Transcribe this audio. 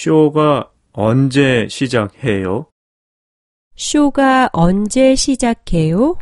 쇼가 언제 시작해요? 쇼가 언제 시작해요?